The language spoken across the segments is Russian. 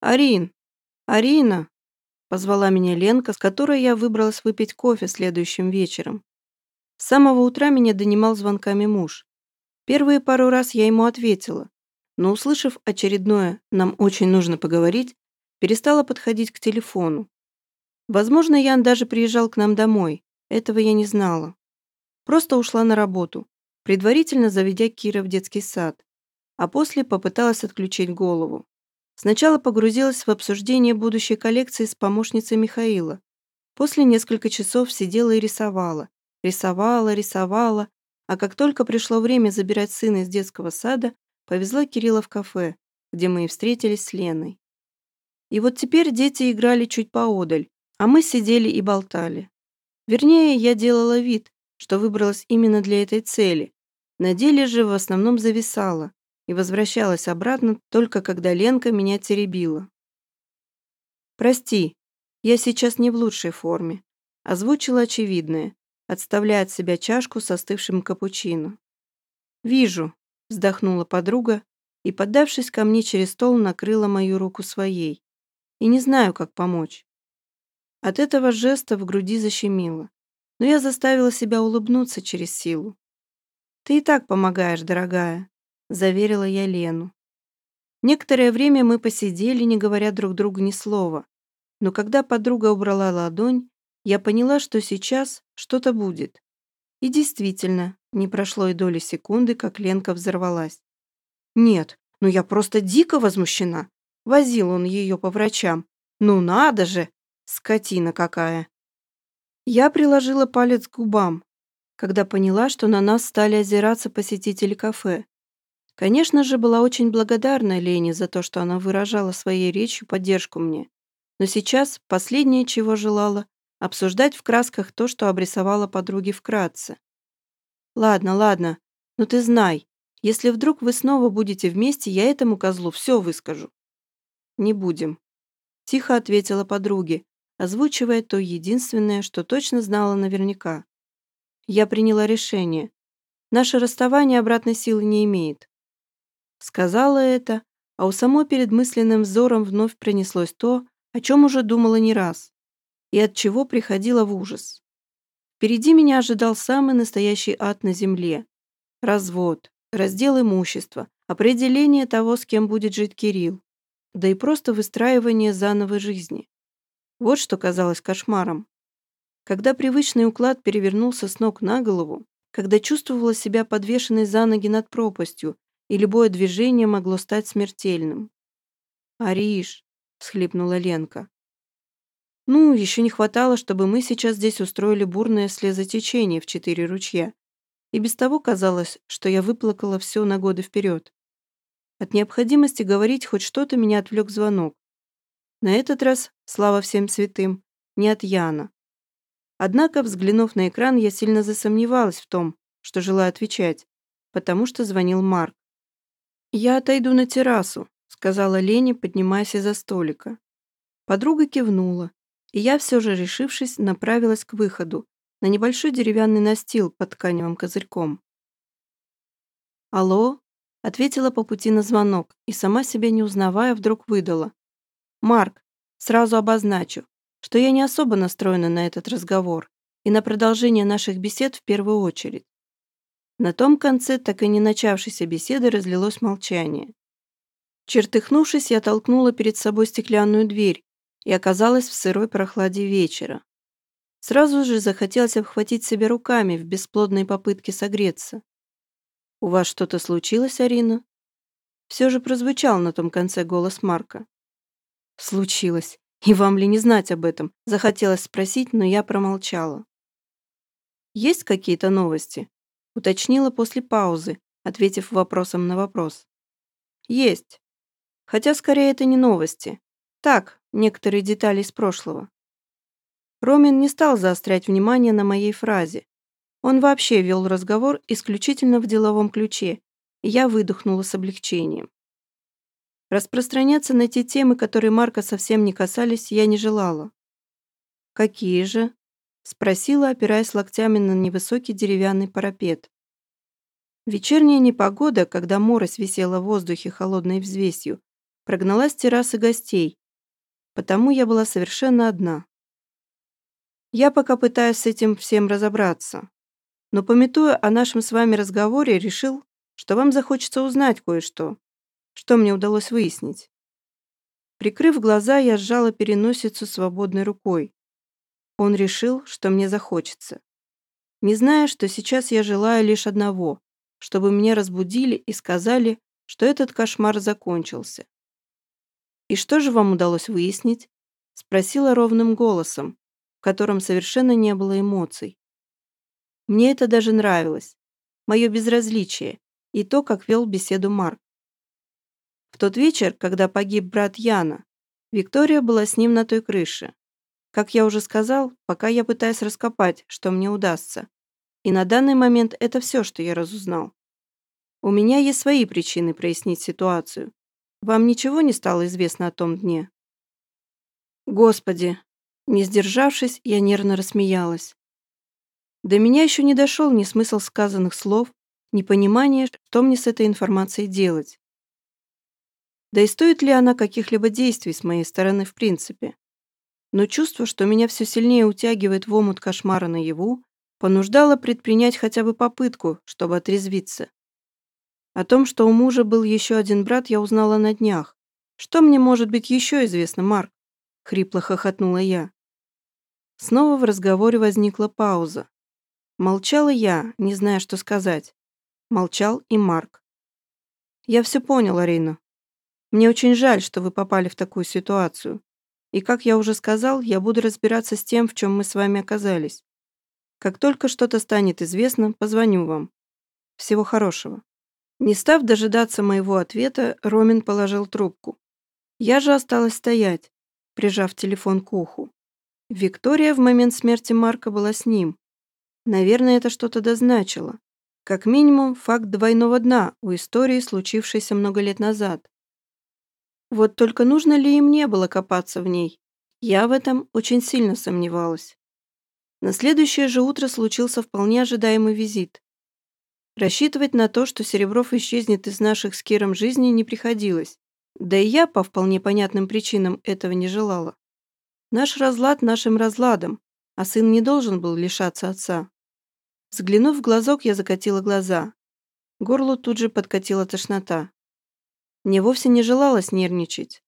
«Арин! Арина!» – позвала меня Ленка, с которой я выбралась выпить кофе следующим вечером. С самого утра меня донимал звонками муж. Первые пару раз я ему ответила, но, услышав очередное «нам очень нужно поговорить», перестала подходить к телефону. Возможно, Ян даже приезжал к нам домой, этого я не знала. Просто ушла на работу, предварительно заведя Кира в детский сад, а после попыталась отключить голову. Сначала погрузилась в обсуждение будущей коллекции с помощницей Михаила. После несколько часов сидела и рисовала. Рисовала, рисовала, а как только пришло время забирать сына из детского сада, повезла Кирилла в кафе, где мы и встретились с Леной. И вот теперь дети играли чуть поодаль, а мы сидели и болтали. Вернее, я делала вид, что выбралась именно для этой цели. На деле же в основном зависала и возвращалась обратно только когда Ленка меня теребила. «Прости, я сейчас не в лучшей форме», озвучила очевидное, отставляя от себя чашку с остывшим капучино. «Вижу», — вздохнула подруга и, поддавшись ко мне через стол, накрыла мою руку своей. «И не знаю, как помочь». От этого жеста в груди защемило, но я заставила себя улыбнуться через силу. «Ты и так помогаешь, дорогая», — заверила я Лену. Некоторое время мы посидели, не говоря друг другу ни слова, но когда подруга убрала ладонь, я поняла, что сейчас что-то будет. И действительно, не прошло и доли секунды, как Ленка взорвалась. «Нет, ну я просто дико возмущена!» Возил он ее по врачам. «Ну надо же! Скотина какая!» Я приложила палец к губам, когда поняла, что на нас стали озираться посетители кафе. Конечно же, была очень благодарна Лене за то, что она выражала своей речью поддержку мне. Но сейчас последнее, чего желала, обсуждать в красках то, что обрисовала подруге вкратце. «Ладно, ладно, но ты знай, если вдруг вы снова будете вместе, я этому козлу все выскажу». «Не будем», – тихо ответила подруге, озвучивая то единственное, что точно знала наверняка. «Я приняла решение. Наше расставание обратной силы не имеет». Сказала это, а у самой перед мысленным взором вновь пронеслось то, о чем уже думала не раз и от чего приходила в ужас. Впереди меня ожидал самый настоящий ад на земле. Развод, раздел имущества, определение того, с кем будет жить Кирилл, да и просто выстраивание заново жизни. Вот что казалось кошмаром. Когда привычный уклад перевернулся с ног на голову, когда чувствовала себя подвешенной за ноги над пропастью, и любое движение могло стать смертельным. «Ариш», — всхлипнула Ленка, ну, еще не хватало, чтобы мы сейчас здесь устроили бурное слезотечение в четыре ручья. И без того казалось, что я выплакала все на годы вперед. От необходимости говорить хоть что-то меня отвлек звонок. На этот раз, слава всем святым, не от Яна. Однако, взглянув на экран, я сильно засомневалась в том, что желаю отвечать, потому что звонил Марк. «Я отойду на террасу», — сказала Лене, поднимаясь из-за столика. Подруга кивнула, и я, все же решившись, направилась к выходу, на небольшой деревянный настил под тканевым козырьком. «Алло?» — ответила по пути на звонок и, сама себя не узнавая, вдруг выдала. «Марк, сразу обозначу, что я не особо настроена на этот разговор и на продолжение наших бесед в первую очередь». На том конце так и не начавшейся беседы разлилось молчание. Чертыхнувшись, я толкнула перед собой стеклянную дверь и оказалась в сырой прохладе вечера. Сразу же захотелось обхватить себя руками в бесплодной попытке согреться. «У вас что-то случилось, Арина?» Все же прозвучал на том конце голос Марка. «Случилось. И вам ли не знать об этом?» Захотелось спросить, но я промолчала. «Есть какие-то новости?» Уточнила после паузы, ответив вопросом на вопрос. «Есть. Хотя скорее это не новости. Так, некоторые детали из прошлого. Ромин не стал заострять внимание на моей фразе. Он вообще вел разговор исключительно в деловом ключе, и я выдохнула с облегчением. Распространяться на те темы, которые Марка совсем не касались, я не желала. «Какие же?» – спросила, опираясь локтями на невысокий деревянный парапет. Вечерняя непогода, когда морось висела в воздухе холодной взвесью, прогнала с террасы гостей, потому я была совершенно одна. Я пока пытаюсь с этим всем разобраться, но, пометуя о нашем с вами разговоре, решил, что вам захочется узнать кое-что, что мне удалось выяснить. Прикрыв глаза, я сжала переносицу свободной рукой. Он решил, что мне захочется. Не зная, что сейчас я желаю лишь одного, чтобы меня разбудили и сказали, что этот кошмар закончился. «И что же вам удалось выяснить?» — спросила ровным голосом, в котором совершенно не было эмоций. Мне это даже нравилось, мое безразличие и то, как вел беседу Марк. В тот вечер, когда погиб брат Яна, Виктория была с ним на той крыше. Как я уже сказал, пока я пытаюсь раскопать, что мне удастся. И на данный момент это все, что я разузнал. У меня есть свои причины прояснить ситуацию. Вам ничего не стало известно о том дне? Господи! Не сдержавшись, я нервно рассмеялась. До меня еще не дошел ни смысл сказанных слов, ни понимание, что мне с этой информацией делать. Да и стоит ли она каких-либо действий с моей стороны в принципе? Но чувство, что меня все сильнее утягивает в омут кошмара наяву, понуждало предпринять хотя бы попытку, чтобы отрезвиться. О том, что у мужа был еще один брат, я узнала на днях. Что мне может быть еще известно, Марк? Хрипло хохотнула я. Снова в разговоре возникла пауза. Молчала я, не зная, что сказать. Молчал и Марк. «Я все понял, Арина. Мне очень жаль, что вы попали в такую ситуацию. И, как я уже сказал, я буду разбираться с тем, в чем мы с вами оказались. Как только что-то станет известно, позвоню вам. Всего хорошего». Не став дожидаться моего ответа, Ромин положил трубку. Я же осталась стоять, прижав телефон к уху. Виктория в момент смерти Марка была с ним, Наверное, это что-то дозначило. Как минимум, факт двойного дна у истории, случившейся много лет назад. Вот только нужно ли им не было копаться в ней? Я в этом очень сильно сомневалась. На следующее же утро случился вполне ожидаемый визит. Рассчитывать на то, что Серебров исчезнет из наших с Киром жизней, не приходилось. Да и я по вполне понятным причинам этого не желала. Наш разлад нашим разладом, а сын не должен был лишаться отца. Взглянув в глазок, я закатила глаза. Горлу тут же подкатила тошнота. Мне вовсе не желалось нервничать.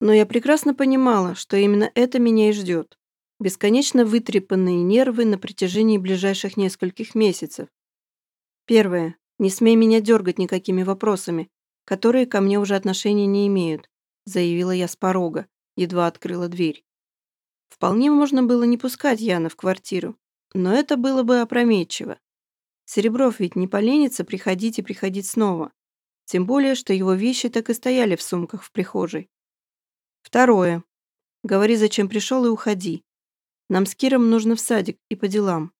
Но я прекрасно понимала, что именно это меня и ждет. Бесконечно вытрепанные нервы на протяжении ближайших нескольких месяцев. Первое. Не смей меня дергать никакими вопросами, которые ко мне уже отношения не имеют, заявила я с порога, едва открыла дверь. Вполне можно было не пускать Яна в квартиру, но это было бы опрометчиво. Серебров ведь не поленится приходить и приходить снова. Тем более, что его вещи так и стояли в сумках в прихожей. Второе. Говори, зачем пришел, и уходи. Нам с Киром нужно в садик и по делам.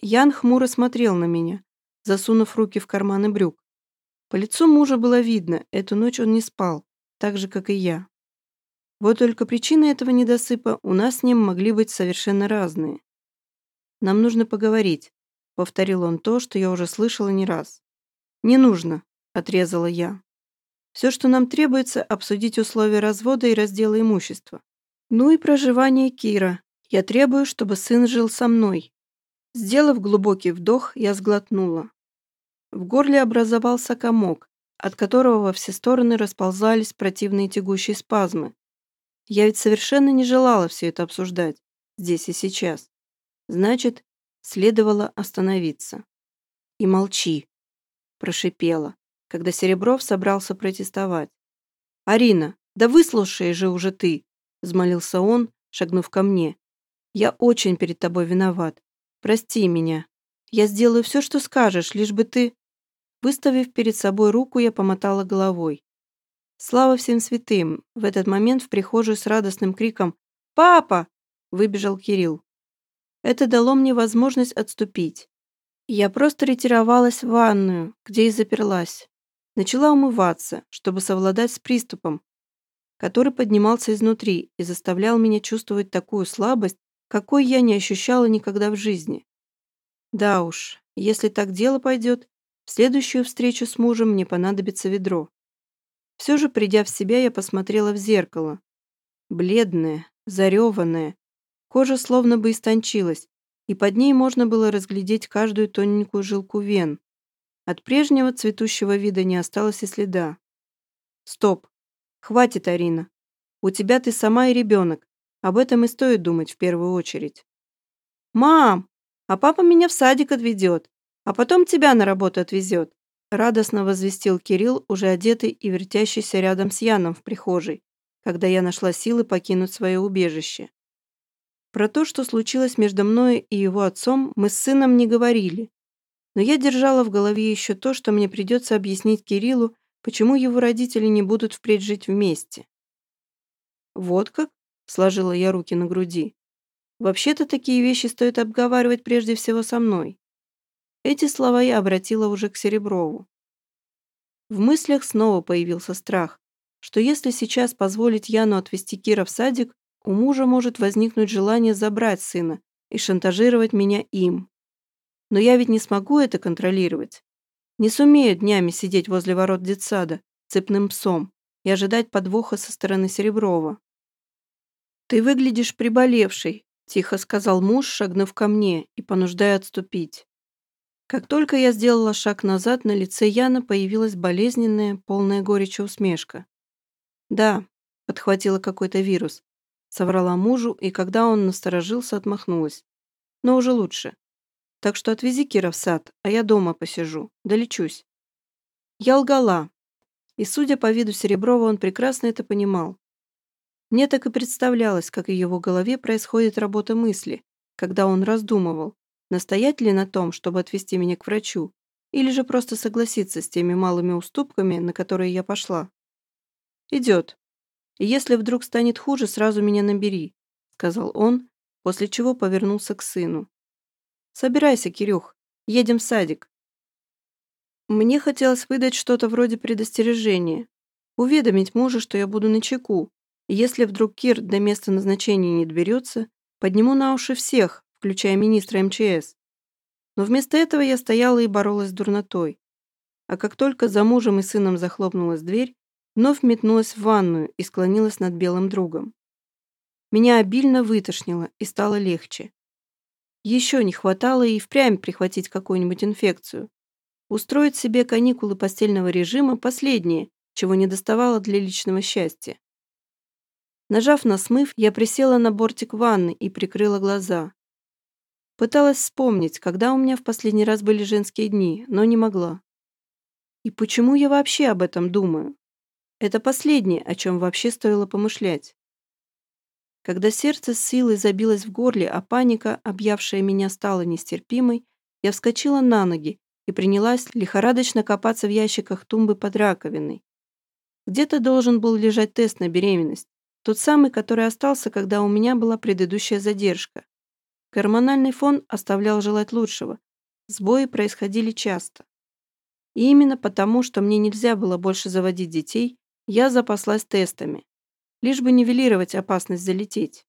Ян хмуро смотрел на меня, засунув руки в карманы брюк. По лицу мужа было видно, эту ночь он не спал, так же, как и я. Вот только причины этого недосыпа у нас с ним могли быть совершенно разные. Нам нужно поговорить», — повторил он то, что я уже слышала не раз. «Не нужно», — отрезала я. «Все, что нам требуется, обсудить условия развода и раздела имущества. Ну и проживание Кира. Я требую, чтобы сын жил со мной». Сделав глубокий вдох, я сглотнула. В горле образовался комок, от которого во все стороны расползались противные тягущие спазмы. Я ведь совершенно не желала все это обсуждать, здесь и сейчас. Значит, следовало остановиться. «И молчи», – прошипела, когда Серебров собрался протестовать. «Арина, да выслушай же уже ты», – взмолился он, шагнув ко мне. «Я очень перед тобой виноват. Прости меня. Я сделаю все, что скажешь, лишь бы ты...» Выставив перед собой руку, я помотала головой. Слава всем святым! В этот момент в прихожую с радостным криком «Папа!» выбежал Кирилл. Это дало мне возможность отступить. Я просто ретировалась в ванную, где и заперлась. Начала умываться, чтобы совладать с приступом, который поднимался изнутри и заставлял меня чувствовать такую слабость, какой я не ощущала никогда в жизни. Да уж, если так дело пойдет, в следующую встречу с мужем мне понадобится ведро. Все же, придя в себя, я посмотрела в зеркало. Бледная, зареванная, кожа словно бы истончилась, и под ней можно было разглядеть каждую тоненькую жилку вен. От прежнего цветущего вида не осталось и следа. Стоп. Хватит, Арина. У тебя ты сама и ребенок. Об этом и стоит думать в первую очередь. Мам, а папа меня в садик отведет, а потом тебя на работу отвезет. Радостно возвестил Кирилл, уже одетый и вертящийся рядом с Яном в прихожей, когда я нашла силы покинуть свое убежище. Про то, что случилось между мной и его отцом, мы с сыном не говорили. Но я держала в голове еще то, что мне придется объяснить Кириллу, почему его родители не будут впредь жить вместе. «Вот как?» – сложила я руки на груди. «Вообще-то такие вещи стоит обговаривать прежде всего со мной». Эти слова я обратила уже к Сереброву. В мыслях снова появился страх, что если сейчас позволить Яну отвезти Кира в садик, у мужа может возникнуть желание забрать сына и шантажировать меня им. Но я ведь не смогу это контролировать. Не сумею днями сидеть возле ворот детсада цепным псом и ожидать подвоха со стороны Сереброва. «Ты выглядишь приболевшей», – тихо сказал муж, шагнув ко мне и понуждая отступить. Как только я сделала шаг назад, на лице Яна появилась болезненная, полная горечи усмешка. «Да», – подхватила какой-то вирус, Соврала мужу, и когда он насторожился, отмахнулась. Но уже лучше. Так что отвези Кира в сад, а я дома посижу. Долечусь. Я лгала. И, судя по виду Сереброва, он прекрасно это понимал. Мне так и представлялось, как в его голове происходит работа мысли, когда он раздумывал, настоять ли на том, чтобы отвезти меня к врачу, или же просто согласиться с теми малыми уступками, на которые я пошла. «Идет», и если вдруг станет хуже, сразу меня набери», — сказал он, после чего повернулся к сыну. «Собирайся, Кирюх, едем в садик». Мне хотелось выдать что-то вроде предостережения, уведомить мужа, что я буду на чеку, если вдруг Кир до места назначения не доберется, подниму на уши всех, включая министра МЧС. Но вместо этого я стояла и боролась с дурнотой. А как только за мужем и сыном захлопнулась дверь, вновь метнулась в ванную и склонилась над белым другом. Меня обильно вытошнило и стало легче. Еще не хватало и впрямь прихватить какую-нибудь инфекцию. Устроить себе каникулы постельного режима – последнее, чего не доставало для личного счастья. Нажав на смыв, я присела на бортик ванны и прикрыла глаза. Пыталась вспомнить, когда у меня в последний раз были женские дни, но не могла. И почему я вообще об этом думаю? Это последнее, о чем вообще стоило помышлять. Когда сердце с силой забилось в горле, а паника, объявшая меня, стала нестерпимой, я вскочила на ноги и принялась лихорадочно копаться в ящиках тумбы под раковиной. Где-то должен был лежать тест на беременность, тот самый, который остался, когда у меня была предыдущая задержка. Гормональный фон оставлял желать лучшего. Сбои происходили часто. И именно потому, что мне нельзя было больше заводить детей, я запаслась тестами, лишь бы нивелировать опасность залететь.